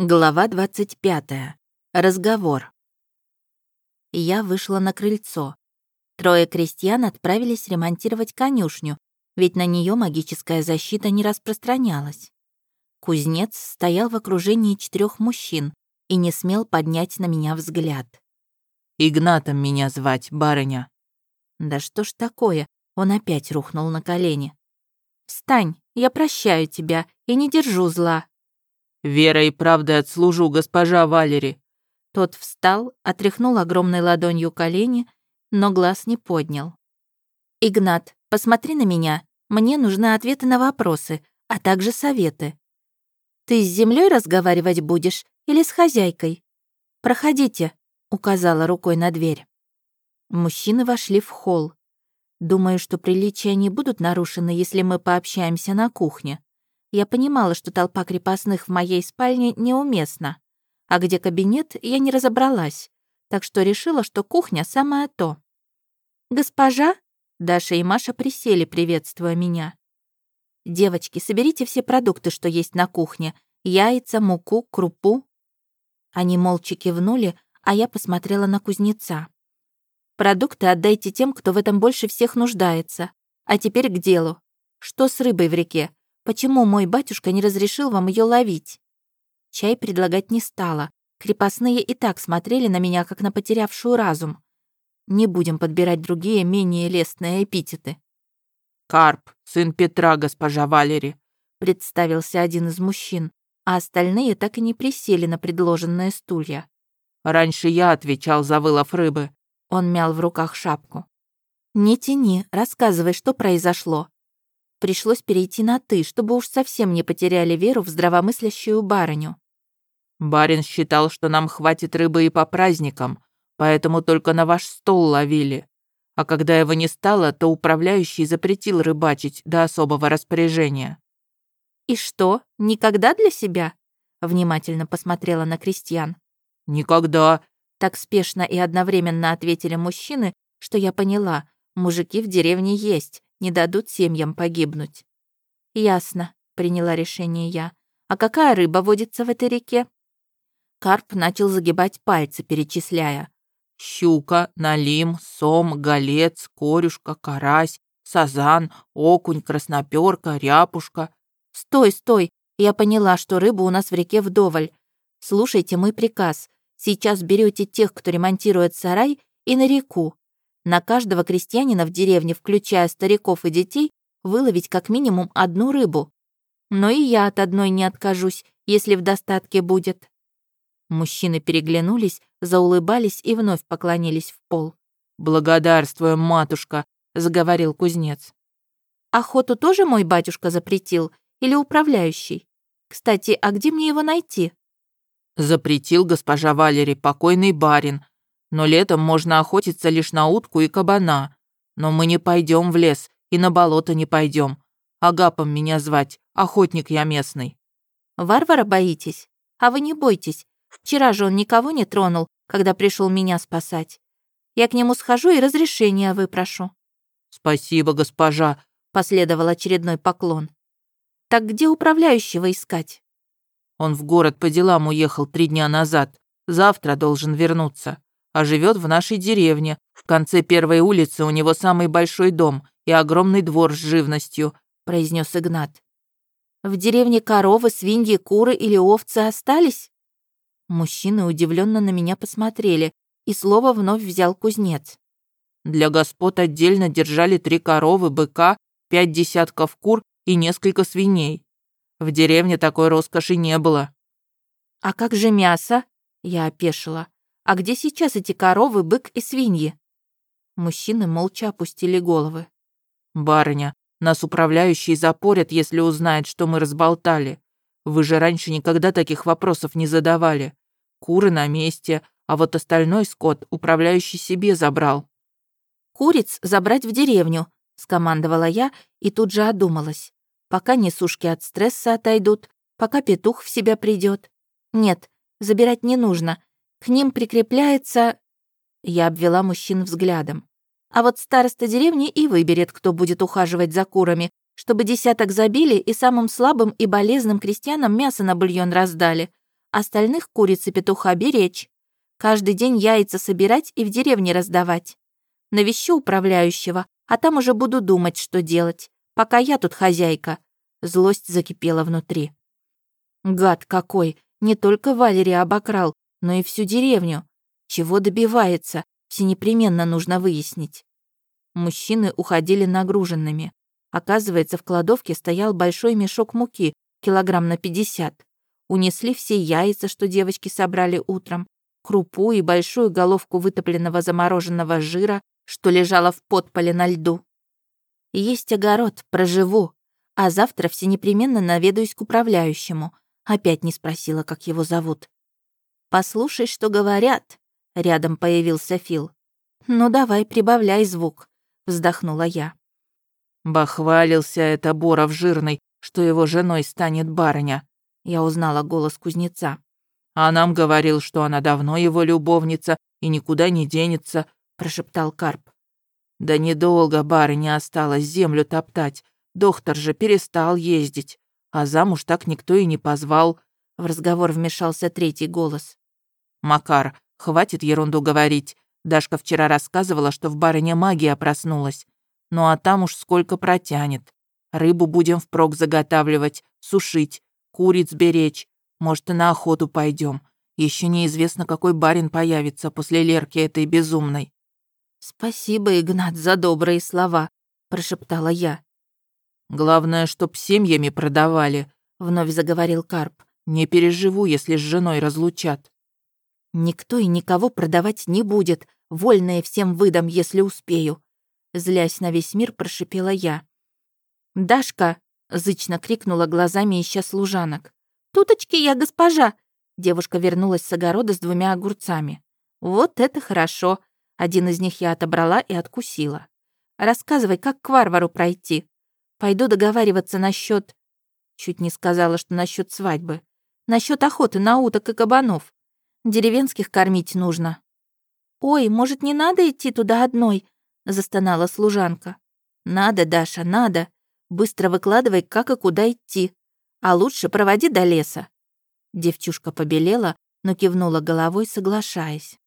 Глава 25. Разговор. Я вышла на крыльцо. Трое крестьян отправились ремонтировать конюшню, ведь на нее магическая защита не распространялась. Кузнец стоял в окружении четырех мужчин и не смел поднять на меня взгляд. «Игнатом меня звать, барыня». Да что ж такое? Он опять рухнул на колени. «Встань, я прощаю тебя и не держу зла», «Верой и правдой отслужу, госпожа Валери». Тот встал, отряхнул огромной ладонью колени, но глаз не поднял. «Игнат, посмотри на меня. Мне нужны ответы на вопросы, а также советы. Ты с землей разговаривать будешь или с хозяйкой? Проходите», — указала рукой на дверь. Мужчины вошли в холл. Думаю, что приличия не будут нарушены, если мы пообщаемся на кухне. Я понимала, что толпа крепостных в моей спальне неуместна. А где кабинет, я не разобралась. Так что решила, что кухня самое то. «Госпожа?» Даша и Маша присели, приветствуя меня. «Девочки, соберите все продукты, что есть на кухне. Яйца, муку, крупу». Они молча кивнули, а я посмотрела на кузнеца. «Продукты отдайте тем, кто в этом больше всех нуждается. А теперь к делу. Что с рыбой в реке? Почему мой батюшка не разрешил вам ее ловить? Чай предлагать не стала. Крепостные и так смотрели на меня, как на потерявшую разум. Не будем подбирать другие, менее лестные эпитеты. «Карп, сын Петра, госпожа Валери», — представился один из мужчин, а остальные так и не присели на предложенные стулья. «Раньше я отвечал за вылов рыбы». Он мял в руках шапку. «Не тяни, рассказывай, что произошло», Пришлось перейти на «ты», чтобы уж совсем не потеряли веру в здравомыслящую барыню. «Барин считал, что нам хватит рыбы и по праздникам, поэтому только на ваш стол ловили. А когда его не стало, то управляющий запретил рыбачить до особого распоряжения». «И что, никогда для себя?» Внимательно посмотрела на крестьян. «Никогда», — так спешно и одновременно ответили мужчины, что я поняла, мужики в деревне есть, не дадут семьям погибнуть. «Ясно», — приняла решение я. «А какая рыба водится в этой реке?» Карп начал загибать пальцы, перечисляя. «Щука, налим, сом, голец, корюшка, карась, сазан, окунь, красноперка, ряпушка». «Стой, стой! Я поняла, что рыбу у нас в реке вдоволь. Слушайте мой приказ. Сейчас берете тех, кто ремонтирует сарай, и на реку. На каждого крестьянина в деревне, включая стариков и детей, выловить как минимум одну рыбу. Но и я от одной не откажусь, если в достатке будет. Мужчины переглянулись, заулыбались и вновь поклонились в пол. «Благодарствуем, матушка», — заговорил кузнец. «Охоту тоже мой батюшка запретил? Или управляющий? Кстати, а где мне его найти?» «Запретил госпожа Валери, покойный барин, но летом можно охотиться лишь на утку и кабана. Но мы не пойдем в лес и на болото не пойдем. Агапом меня звать, охотник я местный». «Варвара боитесь? А вы не бойтесь. Вчера же он никого не тронул, когда пришел меня спасать. Я к нему схожу и разрешения выпрошу». «Спасибо, госпожа», — последовал очередной поклон. «Так где управляющего искать?» «Он в город по делам уехал три дня назад. Завтра должен вернуться а живет в нашей деревне. В конце первой улицы у него самый большой дом и огромный двор с живностью», — произнес Игнат. «В деревне коровы, свиньи, куры или овцы остались?» Мужчины удивленно на меня посмотрели, и слово вновь взял кузнец. «Для господ отдельно держали три коровы, быка, пять десятков кур и несколько свиней. В деревне такой роскоши не было». «А как же мясо?» — я опешила. А где сейчас эти коровы, бык и свиньи?» Мужчины молча опустили головы. «Барыня, нас управляющий запорят, если узнает, что мы разболтали. Вы же раньше никогда таких вопросов не задавали. Куры на месте, а вот остальной скот управляющий себе забрал». «Куриц забрать в деревню», — скомандовала я и тут же одумалась. Пока несушки от стресса отойдут, пока петух в себя придет. Нет, забирать не нужно, к ним прикрепляется...» Я обвела мужчин взглядом. «А вот староста деревни и выберет, кто будет ухаживать за курами, чтобы десяток забили и самым слабым и болезным крестьянам мясо на бульон раздали. Остальных куриц и петуха беречь. Каждый день яйца собирать и в деревне раздавать. Навещу управляющего, а там уже буду думать, что делать, пока я тут хозяйка». Злость закипела внутри. Гад какой! Не только Валерия обокрал, но и всю деревню. Чего добивается, все непременно нужно выяснить. Мужчины уходили нагруженными. Оказывается, в кладовке стоял большой мешок муки, килограмм на пятьдесят. Унесли все яйца, что девочки собрали утром, крупу и большую головку вытопленного замороженного жира, что лежало в подполе на льду. Есть огород, проживу, а завтра все непременно наведаюсь к управляющему. Опять не спросила, как его зовут. «Послушай, что говорят», — рядом появился Фил. «Ну давай, прибавляй звук», — вздохнула я. Бахвалился это Боров жирный, что его женой станет барыня. Я узнала голос кузнеца. А нам говорил, что она давно его любовница и никуда не денется, прошептал Карп. Да недолго барыня осталось землю топтать. Доктор же перестал ездить. А замуж так никто и не позвал. В разговор вмешался третий голос. «Макар, хватит ерунду говорить. Дашка вчера рассказывала, что в барыне магия проснулась. Ну а там уж сколько протянет. Рыбу будем впрок заготавливать, сушить, куриц беречь. Может, и на охоту пойдем. Еще неизвестно, какой барин появится после Лерки этой безумной. «Спасибо, Игнат, за добрые слова», — прошептала я. «Главное, чтоб семьями продавали», — вновь заговорил Карп. «Не переживу, если с женой разлучат». «Никто и никого продавать не будет. Вольное всем выдам, если успею», Злясь на весь мир, прошипела я. «Дашка!» — зычно крикнула глазами, ища служанок. «Туточки я госпожа!» Девушка вернулась с огорода с двумя огурцами. «Вот это хорошо!» Один из них я отобрала и откусила. «Рассказывай, как к варвару пройти. Пойду договариваться насчет. Чуть не сказала, что насчет свадьбы. Насчет охоты на уток и кабанов. Деревенских кормить нужно». «Ой, может, не надо идти туда одной?» застонала служанка. «Надо, Даша, надо. Быстро выкладывай, как и куда идти. А лучше проводи до леса». Девчушка побелела, но кивнула головой, соглашаясь.